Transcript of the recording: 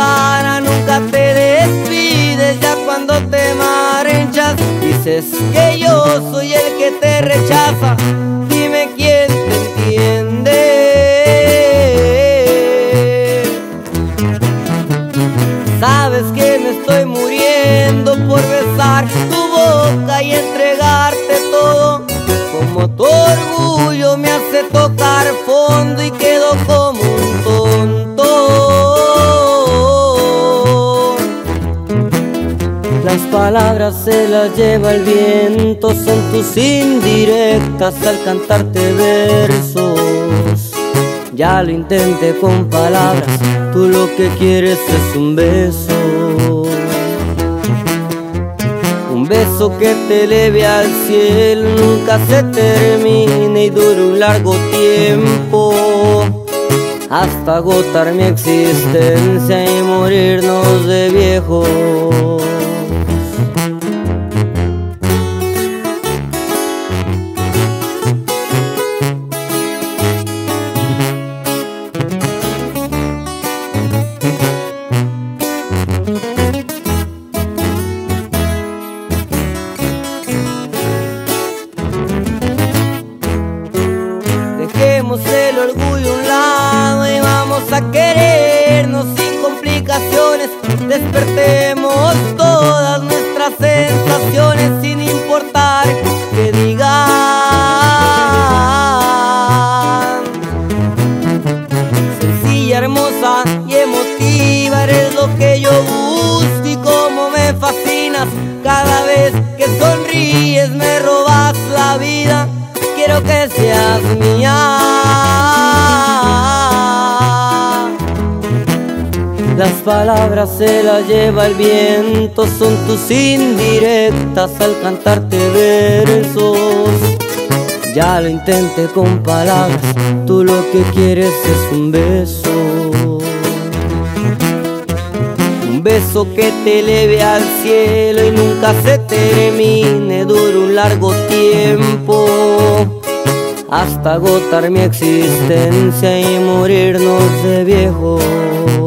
sana, nunca te despides ya cuando te marchas. Dices que yo soy el que te rechaza, dime quién te entiende. Sabes que me estoy muriendo por besar tu boca y entregarte todo. Las palabras se las lleva el viento, son tus indirectas al cantarte versos. Ya lo intenté con palabras, tú lo que quieres es un beso. Un beso que te eleve al cielo, nunca se termine y dure un largo tiempo. Hasta agotar mi existencia y morirnos de viejos. Despertemos todas nuestras sensaciones sin importar que digan. Sencilla, hermosa y emotiva eres lo que yo busco y como me fascinas. Cada vez que sonríes me robas la vida quiero que seas mía. Las palabras se las lleva el viento, son tus indirectas al cantarte versos. Ya lo intenté con palabras, tú lo que quieres es un beso. Un beso que te eleve al cielo y nunca se termine, dure un largo tiempo. Hasta agotar mi existencia y morirnos de viejos.